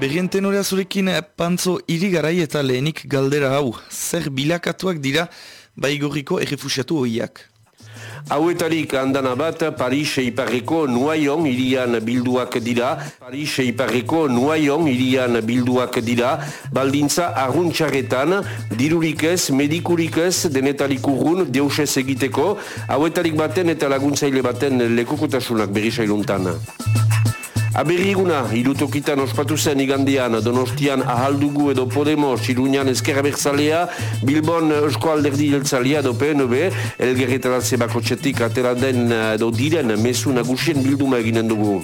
Berrien tenorea zurekin eh, pantzo irigarai eta lehenik galdera hau. Zer bilakatuak dira baigorriko errefusiatu hoiak? Hauetarik handana bat Paris Iparreko Nuaion irian bilduak dira. Paris Iparreko Nuaion irian bilduak dira. Baldintza arruntxarretan, dirurik ez, medikurik ez, denetarik urrun, deusez egiteko. Hauetarik baten eta laguntzaile baten lekukotasunak berisailuntan. Aberriguna, irutokitan ospatu zen igandian, donostian ahaldugu edo Podemos, Iruñan ezkerra berzalea, Bilbon Eusko Alderdi jeltzalea edo PNB, elgerretaratze bako txetik atera den edo diren mesu nagusien bilduma eginen dugu.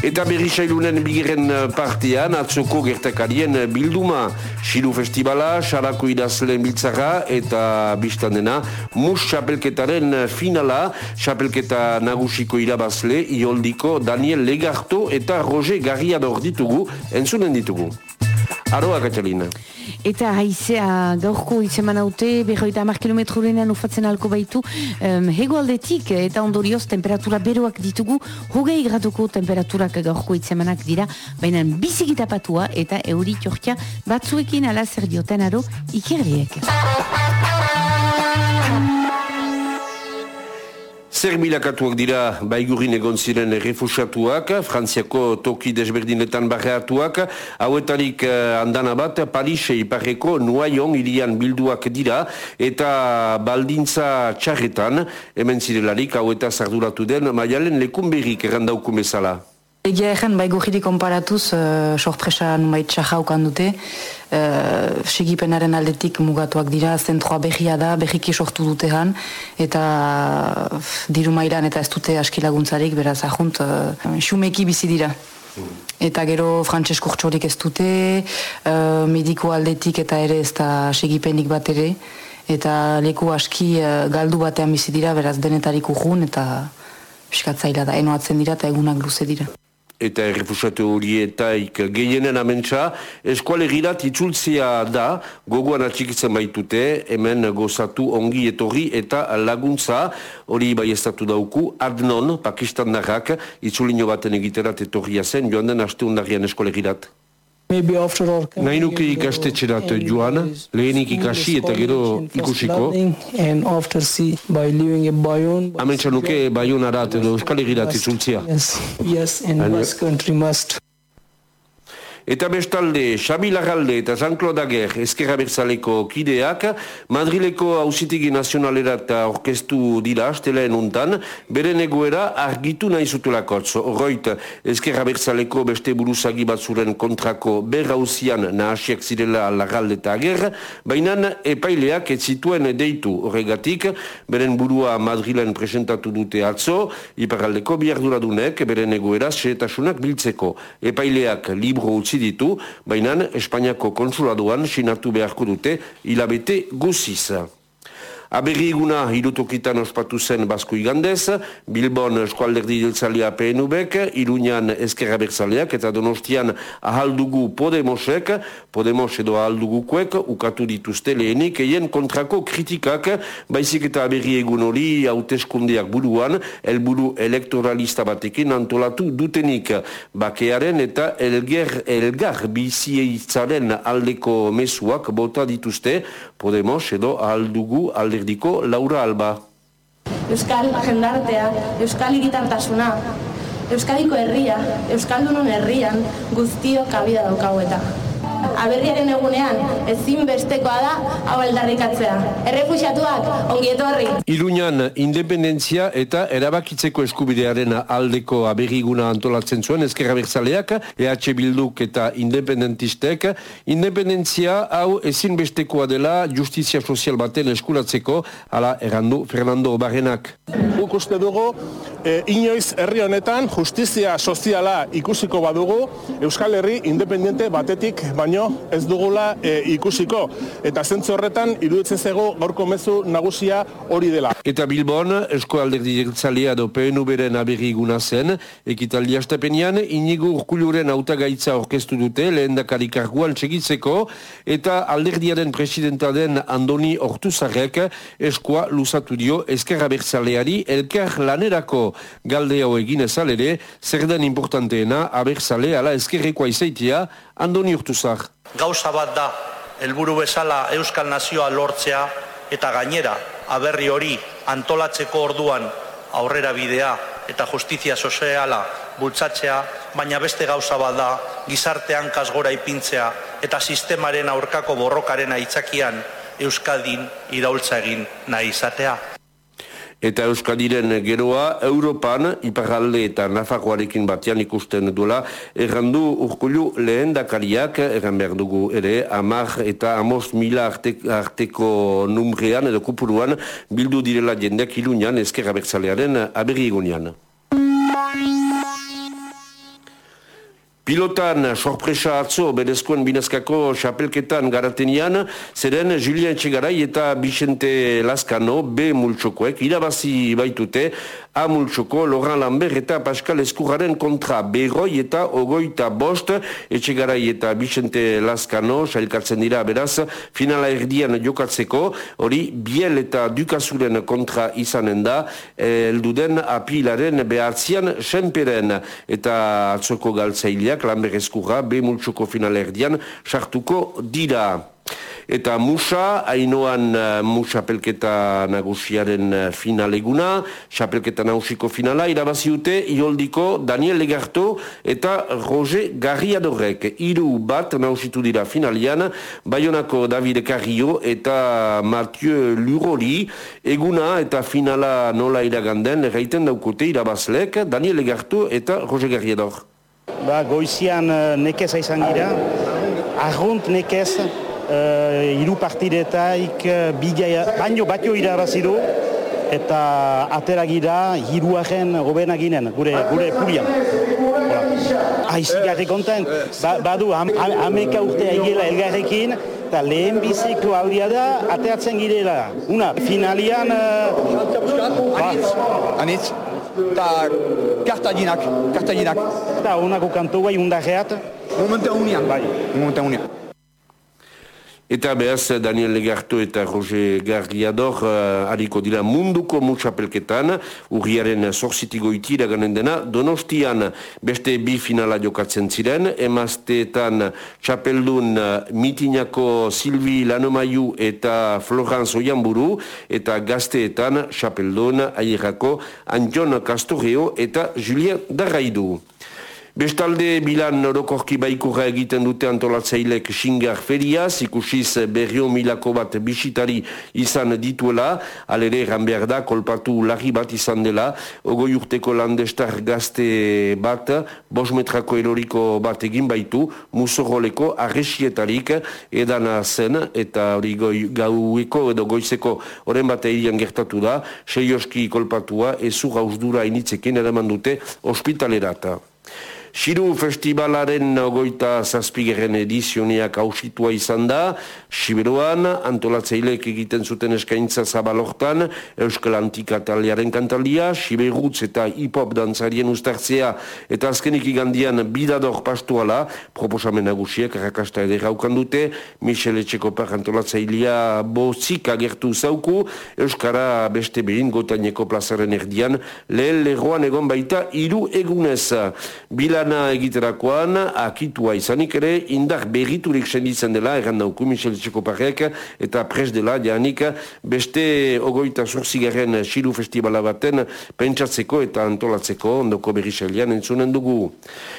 Eta berri sailunen bigiren eh, partean, atzoko gertakarien eh, bilduma, Xilu Festivala, Xarako idazleen biltzara eta biztan dena, mus xapelketaren eh, finala, xapelketa nagusiko irabazle, ioldiko Daniel Legarto eta Roger Garriador ditugu, entzunen ditugu. Aroa, Katalina. Eta haizea gaurko itzeman haute, berroita amar kilometro lehenan ufatzen alko baitu, um, hego aldetik eta ondorioz temperatura beroak ditugu, hogei graduko temperaturak gaurko itzemanak dira, baina bizikita patua eta euri txorkia batzuekin ala zer dioten aro ikerriek. Zer bilakatuak dira baigurin egon ziren refusatuak, Frantziako toki desberdinetan barreatuak, hauetarik uh, andana bat, Parise iparreko nuaion irian bilduak dira, eta baldintza txarretan, hemen zirelarik haueta zarduratu den, maialen lekunberik errandauku mesala. Egia egen, bai gogiri konparatuz, uh, sorpresa numait txajaukan dute, uh, segipenaren aldetik mugatuak dira, zentroa behia da, behiki sortu dute han, eta uh, diru mailan eta ez dute askilaguntzarik, beraz ahunt, uh, xumeki bizi dira. Eta gero frantses kurtsorik ez dute, uh, mediko aldetik eta ere ez da segipenik bat ere, eta leku aski uh, galdu batean bizi dira, beraz denetarik urrun, eta piskatzaila da, enoatzen dira eta egunak luze dira eta errefusatu horietaik gehienen amentsa, eskualegirat itzultzia da, gogoan atxikitzen baitute, hemen gozatu ongi etorri eta laguntza, hori bai estatu dauku, Adnon, Pakistan narrak, itzulino baten egiterat etorria zen, joan den aste eskualegirat. Nahi nuke ikastetxerat joan, lehenik ikasi eta gero ikusiko. Amentsa nuke baion arat edo euskal egirat izultzia. Yes, in West country must. Eta bestalde, Xabi Lagalde eta Jean-Claude Aguer ezkerra berzaleko kideak, Madrileko hausitigi nazionalera eta orkestu dira astelaen untan, beren egoera argitu nahi zutulakotz. Horroit, ezkerra berzaleko beste buruzagi batzuren kontrako berrauzian nahasiak zirela Lagalde eta Aguer, baina epaileak ez zituen deitu horregatik, beren burua Madrilen presentatu dute atzo, iparaldeko biarduradunek beren egoera xeetasunak biltzeko. Epaileak libro utzi ditu, baina Espainiako konsuladuan sinatu beharko dute hilabete guziz. Aberri eguna hirutokitan ospatu zen Basko igandez, Bilbon eskualderdi diltzalia PNUbek, Iruñan eskerra berzaleak eta Donostian ahaldugu Podemosek, Podemos edo ahaldugukuek, ukatu dituzte lehenik, eien kontrako kritikak, baizik eta aberri egun hori hauteskundeak buruan, helburu elektoralista batekin antolatu dutenik. Bakearen eta elger, elgar bizieitzaren aldeko mesuak bota dituzte, Podemos edo ahaldugu alde erdiko Laura Alba. Euskal jendartea, Euskal iritartasuna, Euskadiko herria, Euskaldunon herrian guztio kabida daukagu eta aberriaren egunean ezin bestekoa da hau aldarrikatzea. Errefusiatuak ongi etorri. Iruñan independentzia eta erabakitzeko eskubidearen aldeko aberriguna antolatzen zuen ezkerra berzaleak, EH Bilduk eta independentistek, independentzia hau ezin bestekoa dela justizia sozial baten eskuratzeko, ala errandu Fernando Barrenak. Guk uste dugu, e, inoiz herri honetan justizia soziala ikusiko badugu Euskal Herri independente batetik baino ez dugula e, ikusiko. Eta zentzu horretan, iruditzen zego gaurko mezu nagusia hori dela. Eta Bilbon, esko alderdi jertzalea do PNV-ren aberri iguna zen, ekitaldi astapenean, inigo urkuluren autagaitza orkestu dute, lehen dakarikarguan txegitzeko, eta alderdiaren presidenta den Andoni Hortuzarek eskoa luzatu dio eskerra bertzaleari elkar lanerako galde hau egin ezalere, zer den importanteena abertzale ala eskerrekoa izaitia Andoni Hortuzar. Gauza bat da, helburu bezala Euskal Nazioa lortzea eta gainera aberri hori antolatzeko orduan aurrera bidea eta justizia soziala bultzatzea, baina beste gauza bat da gizartean kasgora ipintzea eta sistemaren aurkako borrokaren aitzakian Euskaldin iraultza egin nahi izatea. Eta Euskadiren geroa, Europan, Iparralde eta Nafarroarekin batean ikusten duela, errandu urkulu lehen dakariak, erran behar dugu ere, amar eta amos mila arteko numrean edo kupuruan, bildu direla jendeak ilunian, ezkerra bertzalearen aberri egonian. Pilotan sorpresa atzo berezkoen binezkako xapelketan garatenian, zeren Julian Txegarai eta Vicente Lascano B multxokoek irabazi baitute A multxoko Loran Lambert eta Pascal Eskurraren kontra Berroi eta Ogoita Bost Etxegarai eta Vicente Lascano sailkatzen dira beraz finala erdian jokatzeko hori Biel eta Dukazuren kontra izanen da elduden apilaren behatzian senperen eta atzoko galtzaileak Lambert Eskurra, B multsuko finalerdian sartuko dira. Eta Musa, hainoan uh, Musa pelketa nagusiaren uh, finaleguna, xapelketa nagusiko finala, irabaziute ioldiko Daniel Legarto eta Roger Garriadorek. Iru bat nagusitu dira finalian, Bayonako David Carrillo eta Mathieu Luroli, eguna eta finala nola iraganden, erraiten daukute irabazlek, Daniel Legarto eta Roger Garriador. Ba, goizian uh, nekeza izan gira, arrunt nekez, uh, iru partidetaik, uh, bigai, baino batio irabazidu, eta atera gira, hiruaren gobena ginen, gure, gure purian. Aizik konten, ba, badu, am, am, urte aigela elgarrekin, eta lehen biziko aldia da, ateatzen girela. Una, finalian... Uh, Anitz, anitz eta kartaginak, kartaginak. Eta honako kantu bai undarreat? Momentan unian, bai, momentan unian. Eta behaz Daniel Legarto eta Roger Garriador uh, hariko dira munduko mutxapelketan, urriaren zorzitigo itira ganen dena, donostian beste bi finala jokatzen ziren, emazteetan txapeldun uh, mitinako Silvi Lanomaiu eta Florence Oiamburu, eta gazteetan txapeldun aierako Anjon Castoreo eta Julien Darraidu. Bestalde bilan orokorki baikurra egiten dute antolatzailek xingar feriaz, ikusiz berrio milako bat bisitari izan dituela, alere eran behar da, kolpatu lagi bat izan dela, ogoi urteko landestar gazte bat, bos metrako eroriko bat egin baitu, musoroleko arresietarik edana zen, eta hori gaueko edo goizeko oren bat eirian gertatu da, seioski kolpatua, ezu gausdura initzekin edaman dute ospitalerata. Siru Festivalaren ogoita zazpigeren edizioniak hausitua izan da, Siberuan, antolatzeileek egiten zuten eskaintza zabalortan, Euskal Antika taliaren kantalia, Siberutz eta hip-hop dantzarien ustartzea, eta azkenik igandian bidador pastuala, proposamen nagusiek, rakasta edera dute, Michel Etxekopak antolatzailea bozik agertu zauku, Euskara beste behin gotaineko plazaren erdian, lehen leroan egon baita, iru egunez, bila lana egiterakoan, akitua izanik ere, indar berriturik senditzen dela, erran dauku Michel Txekoparek, eta pres dela, janik, beste ogoita zorzigaren Xilu Festivala baten pentsatzeko eta antolatzeko, ondoko berri xelian entzunen dugu.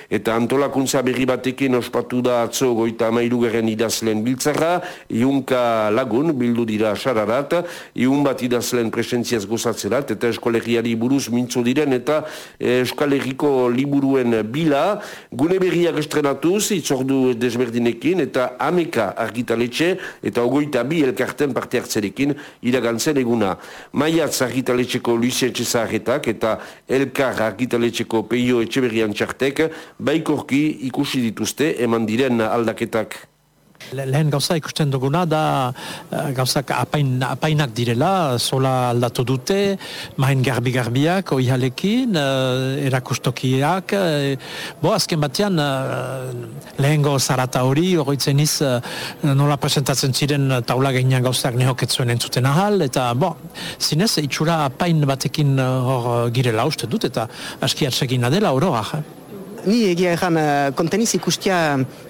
Eta antolakuntza berri batekin ospatu da atzo goita amairugaren idazlen biltzara, iunka lagun, bildu dira sararat, iun bat idazlen presentziaz gozatzerat, eta eskolegiari buruz mintzo diren, eta eskolegiko liburuen bil dira, gune berriak estrenatuz, itzordu desberdinekin, eta ameka argitaletxe, eta ogoita bi elkarten parte hartzerekin, iragantzen eguna. Maiatz argitaletxeko Luizia Etxezaharretak, eta elkar argitaletxeko peio etxeberrian txartek, baikorki ikusi dituzte, eman diren aldaketak. Lehen gauza ikusten duguna da uh, gauzak apain, apainak direla, sola aldatu dute, main garbi-garbiak, oihalekin, uh, erakustokiak, uh, bo azken batean lehengo zarata hori, horitzen iz, nola presentatzen ziren taula gainean gauzak nehoketzuen entzuten ahal, eta bo, zinez, itxura apain batekin hor girela uste dut, eta aski atsegina dela oroa. Eh? Ni egia egan uh, konteniz ikustia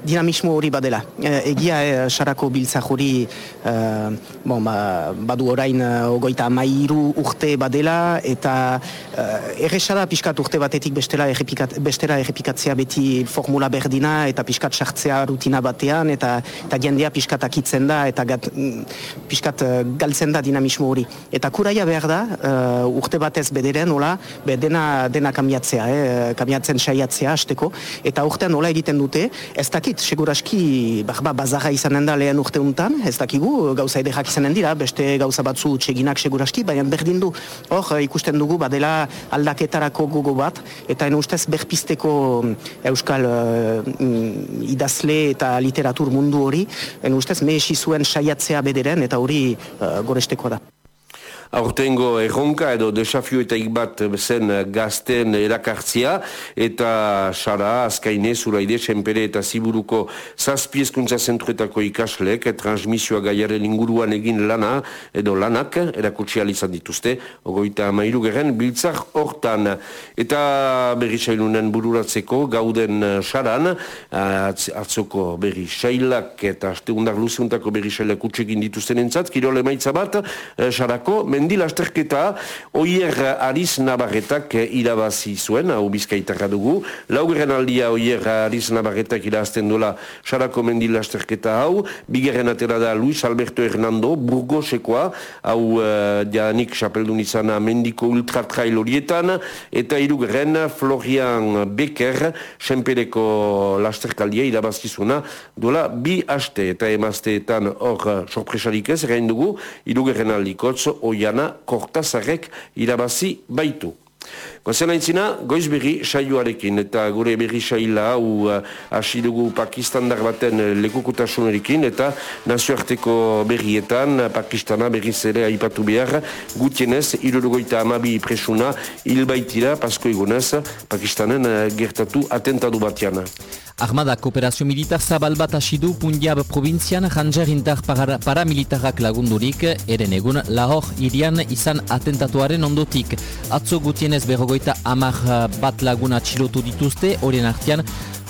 dinamismo hori badela. Uh, egia uh, sarako biltzak hori uh, bon, ba, badu orain uh, ogoita amairu urte badela eta uh, erresada pixkat urte batetik bestela, errepikat, bestela errepikatzea beti formula berdina eta pixkat sartzea rutina batean eta, eta jendea pixkat akitzen da eta gat, mm, pixkat uh, galtzen da dinamismo hori. Eta kuraia behar da uh, urte batez bederen, hola, be dena, dena kamiatzea, eh, kamiatzen saiatzea, hasteko eta urtean nola egiten dute ez dakit seguraski ba, bazarra izanen da lehen urte untan ez dakigu gauza edekak izanen dira beste gauza batzu txeginak seguraski baina berdin du. Hor ikusten dugu badela aldaketarako gogo bat eta en ustez berpisteko euskal uh, idazle eta literatur mundu hori en ustez mehesi zuen saiatzea bederen eta hori uh, goresteko da aurtengo erronka edo desafioetak bat zen gazten erakartzia. Eta sara azkaine zuraide senpere eta ziburuko zazpiezkuntza zentruetako ikaslek transmisioa gaiaren inguruan egin lana edo lanak erakutsi izan dituzte ogoita amairu geren biltzar hortan. Eta berri sailunen bururatzeko gauden saran atzoko berri sailak eta asteundar luzeuntako berri sailak utxekin dituzten entzat kirole maitza bat eh, sarako mendi lasterketa oier Ariz Navarretak irabazi zuen, hau bizkaitarra dugu. Laugeren aldia oier Ariz Navarretak irazten duela sarako mendi lasterketa hau. Bigerren atera da Luis Alberto Hernando, burgosekoa, hau uh, janik xapeldun izana mendiko ultratrail horietan, eta irugerren Florian Becker, senpereko lasterkaldia irabazizuna, duela bi haste eta emazteetan hor sorpresarik ez, egin dugu, irugerren aldikotz, oian Ana Kortazarek irabazi baitu. Gozen aintzina, goiz berri saioarekin eta gure berri saila hau uh, hasi dugu Pakistandar baten lekukutasunerekin eta nazioarteko berrietan Pakistana berriz ere aipatu behar gutienez, irurugoita amabi presuna hilbaitira, pasko egunez, Pakistanen gertatu atentadu batiana. Armada kooperazio militar zabal bat asidu Punjab provintzian Ranger Intar paramilitarrak lagundurik, eren egun Lahor irian izan atentatuaren ondotik. Atzo gutienez berrogoita amar bat laguna txilotu dituzte, horien artian,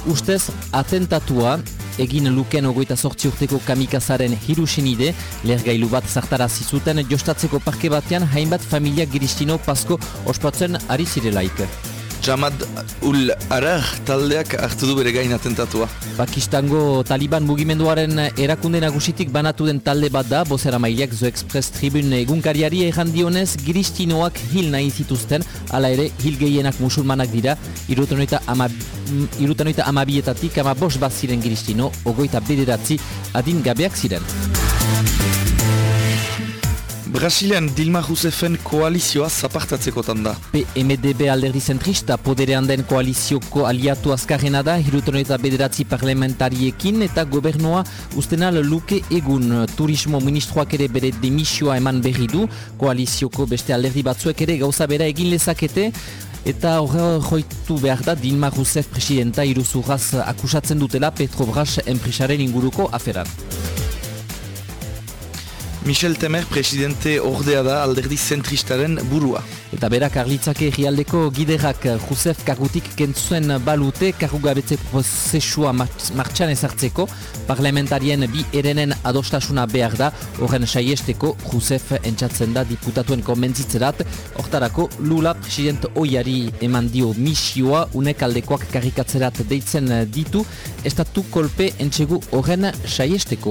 ustez atentatua egin luken ogoita sortzi urteko kamikazaren hirusenide, lergailu bat zartara zizuten jostatzeko parke batean hainbat familia giristino pasko ospatzen ari zirelaik. Jamad ul arar taldeak hartu du bere gain atentatua. Pakistango Taliban mugimenduaren erakunde nagusitik banatu den talde bat da, bozera mailak Zo Express Tribune egunkariari egan dionez, giristinoak hil nahi zituzten, ala ere hil gehienak musulmanak dira, irutanoita amabietatik ama bos bat ziren giristino, ogoita bederatzi adin gabeak ziren. Brasilean Dilma Rousseffen koalizioa zapartatzeko tanda. PMDB alderdi zentrista poderean den koalizioko aliatu azkarrena da, hiruton eta bederatzi parlamentariekin eta gobernoa ustenal luke egun. Turismo ministroak ere bere demisioa eman berri du, koalizioko beste alderdi batzuek ere gauza bera egin lezakete, Eta horre joitu behar da Dilma Rousseff presidenta iruzurraz akusatzen dutela Petrobras enpresaren inguruko aferan. Michel Temer presidente ordea da alderdi zentristaren burua. Eta berak arlitzake egialdeko giderak Jusef Kagutik kentzuen balute karugabetze prozesua martxan ezartzeko, parlamentarien bi erenen adostasuna behar da, horren saiesteko Jusef entzatzen da diputatuen konbentzitzerat, hortarako Lula president oiari eman dio misioa, unek aldekoak karikatzerat deitzen ditu, estatu kolpe entxegu horren saiesteko.